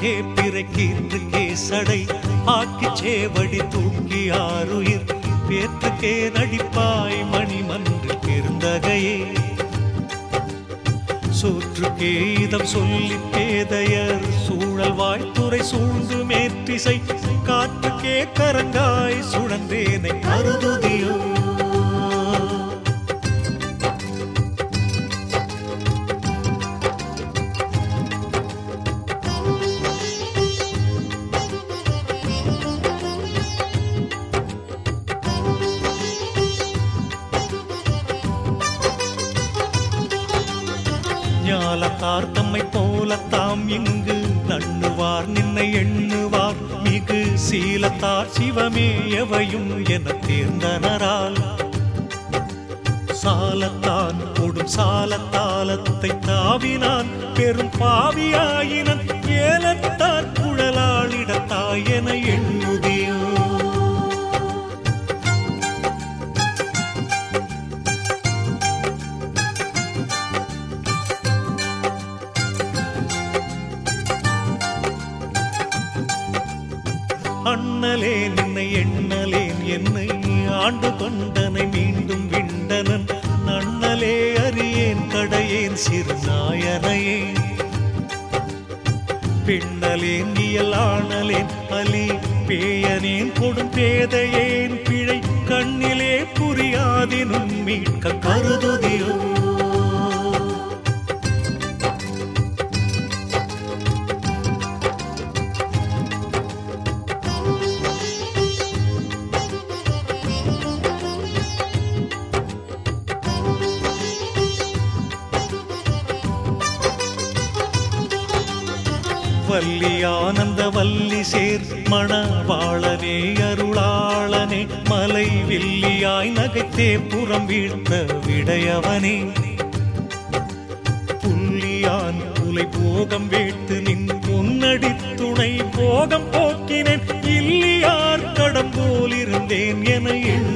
ஆக்கே கீர்த்து கேசடை ஆக்கி சேவடி தூக்கி ஆறுயிர். பேத்துக்கே நடிப்பாய் மணிமன்று பெருந்தகையே. சோற்றுக்கே இதம் சொல்லி பேதையர் சூழல் வாய்த்துறை சூழ்ந்து மேற்றிசை காற்றுக்கே கரங்காய் சுழந்தேனை கருதுதியோ ஞாலத்தார் தம்மை போலத்தாம் இங்கு நண்ணுவார் நின்னை எண்ணுவார். மிகு சீலத்தார் சிவமே எவையும் என தேர்ந்தனரால். சாலத்தான் கொடும் சாலத்தாலத்தை தாவினான். பெரும் பாவியாயினன் ஏலத்தான் குழலாளிடத்தாய் என எண்ணுதியோ அண்ணலே நின்னை எண்ணலேன் என்னை ஆண்டு கொண்டனை மீண்டும் விண்டனன். நன்னலே அறியேன் கடையேன் சிறு நாயனையே பின்னலேன் ஆணலேன் அலி பேயனேன் கொடும் பேதையேன் பிழை கண்ணிலே புரியாதினும் மீட்க கருதுதியோ வல்லி ஆனந்த வல்லி சேர் மணவாளனே அருளாளனே மலை வில்லியாய் நகைத்தே புறம் வீழ்த்த விடையவனே. புள்ளியான் புலை போகம் வேட்டு நின் பொன்னடி துணை போகம் போக்கினேன் இல்லியார் கடம்போலிருந்தேன் என எண்ணுதியோ